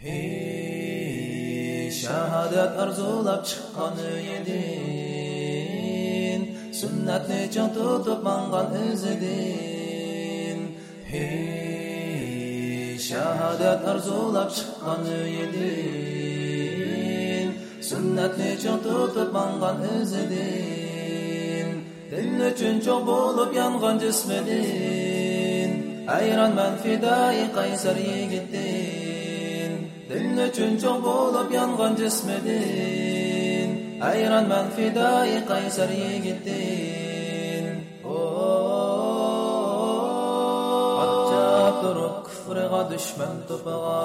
Hey shahadat arzulab chiqqan edin sunnatni chong tutib mangan izidin Hey shahadat arzulab chiqqan edin sunnatni chong tutib mangan izidin din uchun cho'q bo'lib yongan jismidin ayron man fidoi qaysar yigitdin din uchun cho'q bo'lib yongan jismidin Ayronman fidoi qaysar yigitdin Qachab oh. turib kufriga dushman to'pig'a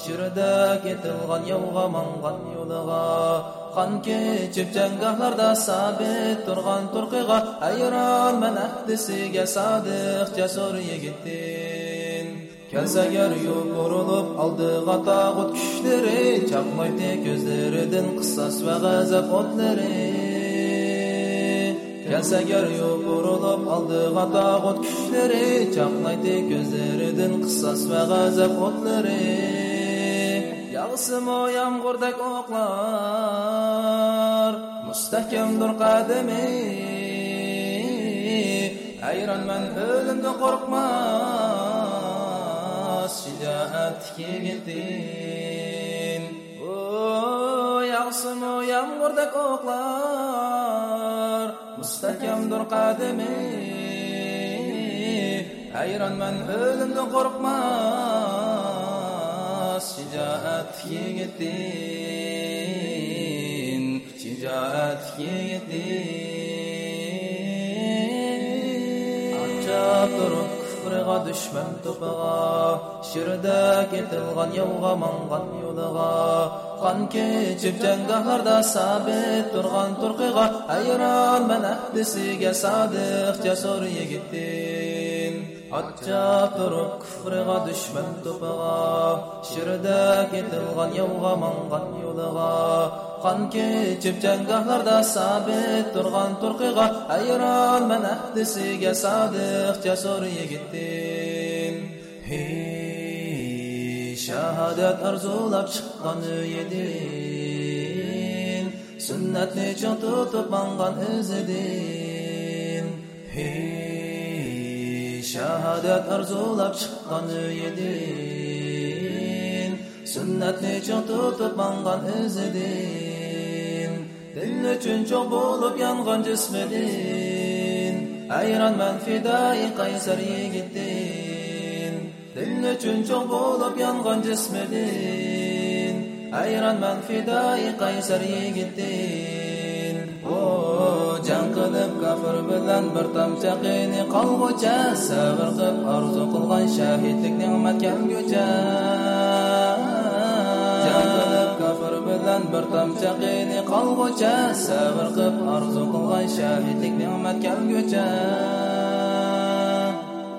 shirda ketilgan yovga mangan yo'liga qon kechib janggohlarda sabit turgan turqiga Ayronman ahdisiga sodiq jasur yigitdin kelsagar yuburilib oldiga tog'ut kuchlari chaqmaydi ko'zlaridan qissos va g'azab o'tlari kelsagar yuburilib oldiga tog'ut kuchlari chaqmaydi ko'zlaridan qissos va g'azab o'tlari yog'simo yomg'irdak o'qlar mustahkamdir qadami hayronman o'limdan qo'rqmas shijoat yigitdin o yog'simo yomg'irdak o'qlar mustahkamdir qadami hayronman o'limdan qo'rqmas shijoat yigitdin shijoat yigitdin ancha turib соқырға дүшмән топыға шірді кетілған яуға маңған юлыға қан кечіп жаңғаһарда сабит тұрған тұрқиға айран мән әhdісіге садық жасор егіттер Атча торып күфргә düşмән тупыга, ширдә кетилгән яуга манган юлыга. Кан кечеп җәнгәһләрдә сабит торган туркыга, айран мен әхдисегә садык ясур егеттин. Хи шаһадат арзулап чыккан өйедин. Сүннәтне чаң тотып манган үзедин. Shahodat arzulab chiqqan edin sunnatni chong tutib mangan izidin din uchun cho'q bo'lib yongan jismidin ayron man fidoi qaysar yigitdin din uchun cho'q bo'lib yongan jismidin ayron man fidoi qaysar yigitdin o jang qilib kafir bilan bir tomcha qiyni qolg'ucha sabr qilib orzu qilgan shahidlik ne'mat kelgucha jang kafir bilan bir tomcha qiyni qolg'ucha sabr qilib orzu qilgan shahidlik ne'mat kelgucha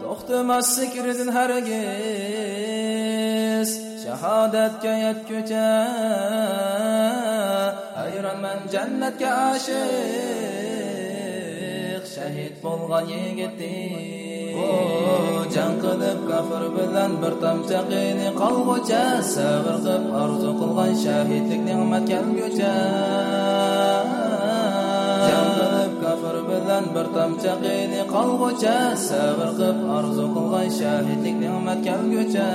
to'xtamas zikridin hargiz shahodatga yetgucha hayronman jannatga oshiq shahid bo'lgan yigiti. O jang qilib kafir bilan bir tomcha qiyni qolg'ucha sabr qilib orzu qilgan shahidlik ne'mat kelgucha. Jang qilib kafir bilan bir tomcha qiyni qolg'ucha sabr qilib orzu qilgan shahidlik ne'mat kelgucha.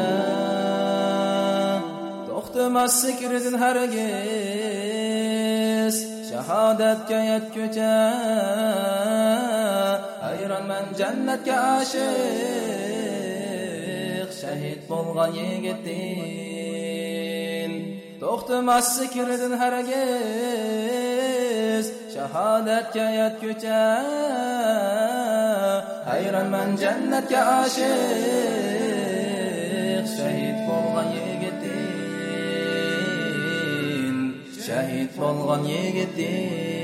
To'xtamas zikridin hargiz shahodatga yetgucha. Jannatga oshiq shahid bo'lgan yigitdin to'xtamas zikridan hargiz shahodatga yetgucha hayronman jannatga oshiq shahid bo'lgan yigitdin shahid bo'lgan yigitdin